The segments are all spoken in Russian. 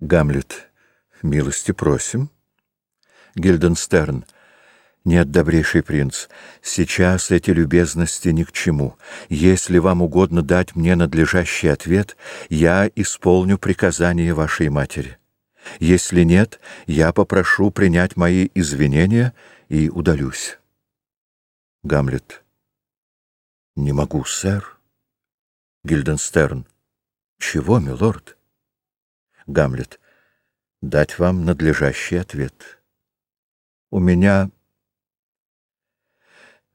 Гамлет. Милости просим. Гильденстерн. Нет, добрейший принц, сейчас эти любезности ни к чему. Если вам угодно дать мне надлежащий ответ, я исполню приказание вашей матери. Если нет, я попрошу принять мои извинения и удалюсь. Гамлет. Не могу, сэр. Гильденстерн. Чего, милорд? Гамлет. Дать вам надлежащий ответ. У меня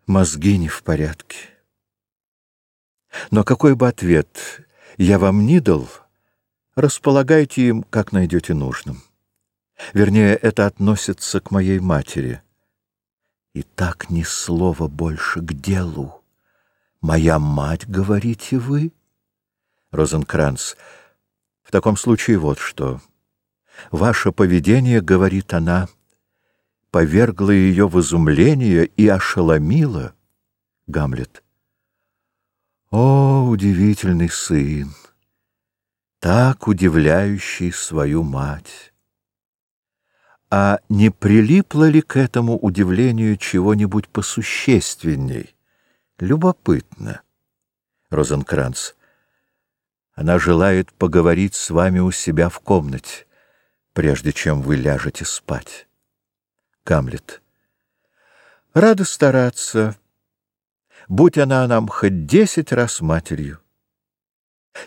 мозги не в порядке. Но какой бы ответ я вам ни дал, располагайте им, как найдете нужным. Вернее, это относится к моей матери. И так ни слова больше к делу. Моя мать, говорите вы? Розенкранц. В таком случае вот что. Ваше поведение, говорит она, повергло ее в изумление и ошеломило. Гамлет. О, удивительный сын! так удивляющий свою мать. А не прилипло ли к этому удивлению чего-нибудь посущественней? Любопытно. Розенкранц. Она желает поговорить с вами у себя в комнате, прежде чем вы ляжете спать. Камлет. Рада стараться, будь она нам хоть десять раз матерью.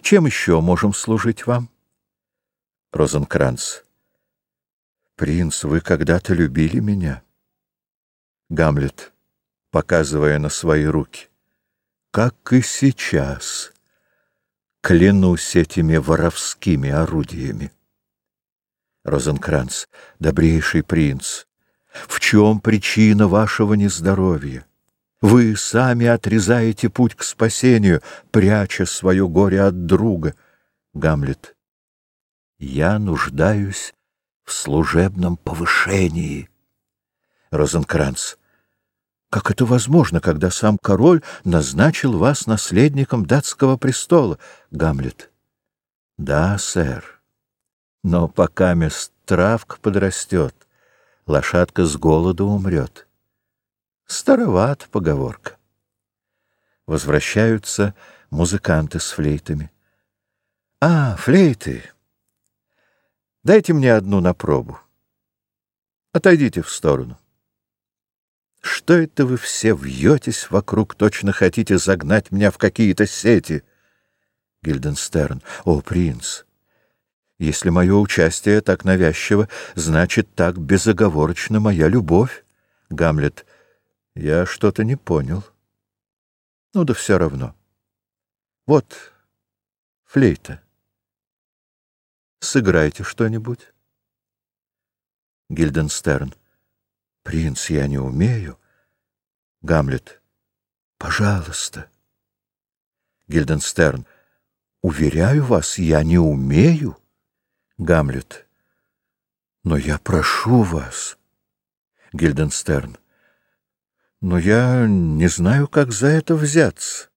Чем еще можем служить вам? Розенкранц. Принц, вы когда-то любили меня. Гамлет, показывая на свои руки. Как и сейчас. Клянусь этими воровскими орудиями. Розенкранц, добрейший принц, в чем причина вашего нездоровья? Вы сами отрезаете путь к спасению, пряча свое горе от друга. Гамлет. Я нуждаюсь в служебном повышении. Розенкранц. Как это возможно, когда сам король назначил вас наследником датского престола? Гамлет. Да, сэр. Но пока мест травка подрастет, лошадка с голоду умрет. Староват поговорка. Возвращаются музыканты с флейтами. А, флейты! Дайте мне одну на пробу. Отойдите в сторону. Что это вы все вьетесь вокруг, точно хотите загнать меня в какие-то сети? Гильденстерн. О, принц! Если мое участие так навязчиво, значит, так безоговорочно моя любовь. Гамлет. Я что-то не понял. Ну да все равно. Вот флейта. Сыграйте что-нибудь. Гильденстерн. Принц, я не умею. Гамлет. Пожалуйста. Гильденстерн. Уверяю вас, я не умею. Гамлет. Но я прошу вас. Гильденстерн но я не знаю, как за это взяться.